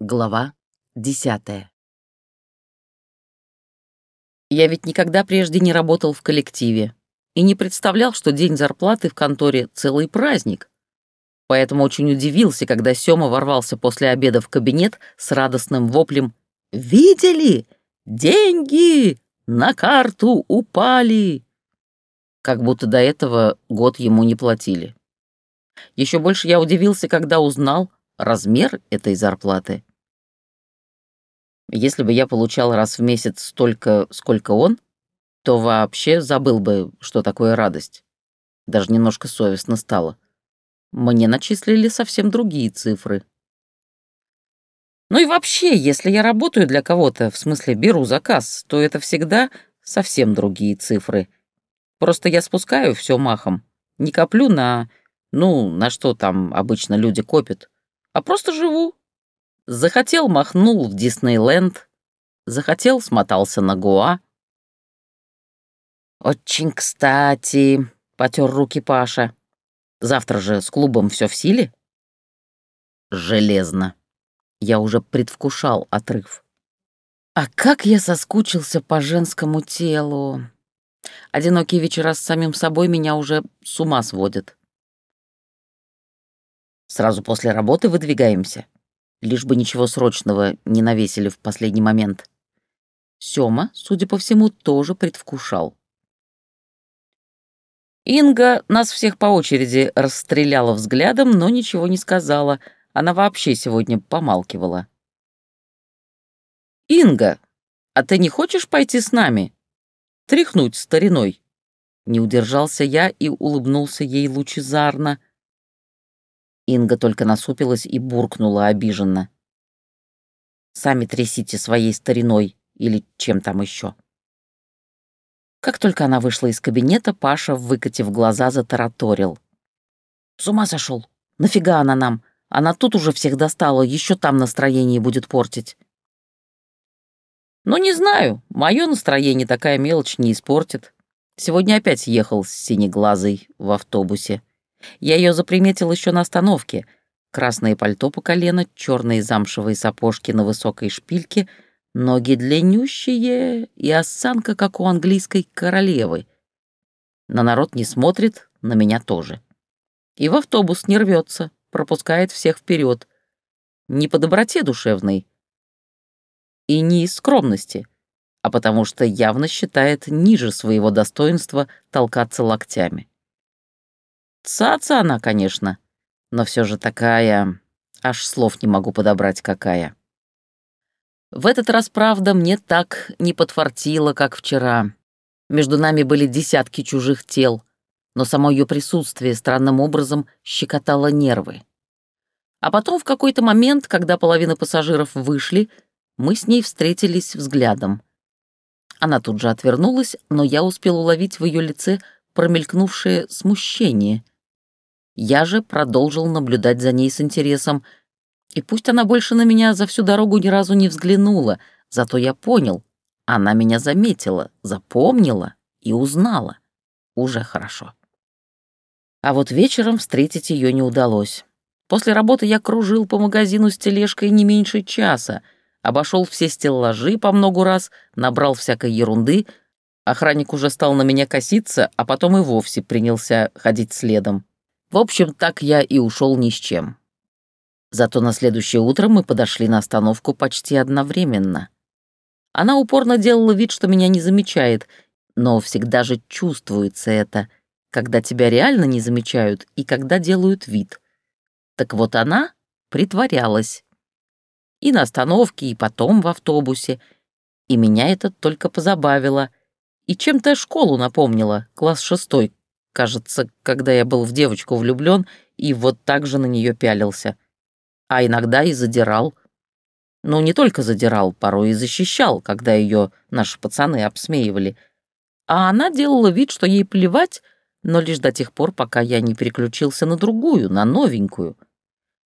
Глава десятая. Я ведь никогда прежде не работал в коллективе и не представлял, что день зарплаты в конторе — целый праздник. Поэтому очень удивился, когда Сёма ворвался после обеда в кабинет с радостным воплем «Видели? Деньги на карту упали!» Как будто до этого год ему не платили. Еще больше я удивился, когда узнал размер этой зарплаты. Если бы я получал раз в месяц столько, сколько он, то вообще забыл бы, что такое радость. Даже немножко совестно стало. Мне начислили совсем другие цифры. Ну и вообще, если я работаю для кого-то, в смысле беру заказ, то это всегда совсем другие цифры. Просто я спускаю все махом. Не коплю на... Ну, на что там обычно люди копят. А просто живу. Захотел — махнул в Диснейленд. Захотел — смотался на Гоа. «Очень кстати», — потер руки Паша. «Завтра же с клубом все в силе?» «Железно». Я уже предвкушал отрыв. А как я соскучился по женскому телу. Одинокие вечера с самим собой меня уже с ума сводят. Сразу после работы выдвигаемся. Лишь бы ничего срочного не навесили в последний момент. Сёма, судя по всему, тоже предвкушал. Инга нас всех по очереди расстреляла взглядом, но ничего не сказала. Она вообще сегодня помалкивала. «Инга, а ты не хочешь пойти с нами? Тряхнуть стариной?» Не удержался я и улыбнулся ей лучезарно. Инга только насупилась и буркнула обиженно. «Сами трясите своей стариной или чем там еще. Как только она вышла из кабинета, Паша, выкатив глаза, затараторил. «С ума сошел! Нафига она нам? Она тут уже всех достала, еще там настроение будет портить». «Ну, не знаю, мое настроение такая мелочь не испортит. Сегодня опять ехал с синеглазой в автобусе. Я ее заприметил еще на остановке. Красное пальто по колено, черные замшевые сапожки на высокой шпильке — Ноги длиннющие и осанка, как у английской королевы. На народ не смотрит, на меня тоже. И в автобус не рвется, пропускает всех вперед. Не по доброте душевной и не из скромности, а потому что явно считает ниже своего достоинства толкаться локтями. Цаца она, конечно, но все же такая... Аж слов не могу подобрать, какая. В этот раз, правда, мне так не подфартило, как вчера. Между нами были десятки чужих тел, но само ее присутствие странным образом щекотало нервы. А потом в какой-то момент, когда половина пассажиров вышли, мы с ней встретились взглядом. Она тут же отвернулась, но я успел уловить в ее лице промелькнувшее смущение. Я же продолжил наблюдать за ней с интересом — и пусть она больше на меня за всю дорогу ни разу не взглянула, зато я понял, она меня заметила, запомнила и узнала. Уже хорошо. А вот вечером встретить ее не удалось. После работы я кружил по магазину с тележкой не меньше часа, обошел все стеллажи по многу раз, набрал всякой ерунды. Охранник уже стал на меня коситься, а потом и вовсе принялся ходить следом. В общем, так я и ушел ни с чем. Зато на следующее утро мы подошли на остановку почти одновременно. Она упорно делала вид, что меня не замечает, но всегда же чувствуется это, когда тебя реально не замечают и когда делают вид. Так вот она притворялась. И на остановке, и потом в автобусе. И меня это только позабавило. И чем-то школу напомнила, класс шестой, кажется, когда я был в девочку влюблен и вот так же на нее пялился а иногда и задирал. Ну, не только задирал, порой и защищал, когда ее наши пацаны обсмеивали. А она делала вид, что ей плевать, но лишь до тех пор, пока я не переключился на другую, на новенькую.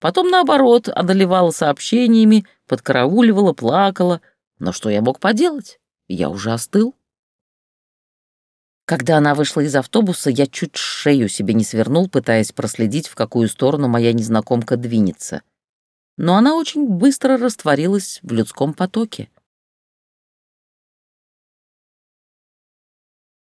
Потом, наоборот, одолевала сообщениями, подкарауливала, плакала. Но что я мог поделать? Я уже остыл. Когда она вышла из автобуса, я чуть шею себе не свернул, пытаясь проследить, в какую сторону моя незнакомка двинется. но она очень быстро растворилась в людском потоке.